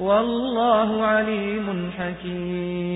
والله عليم حكيم.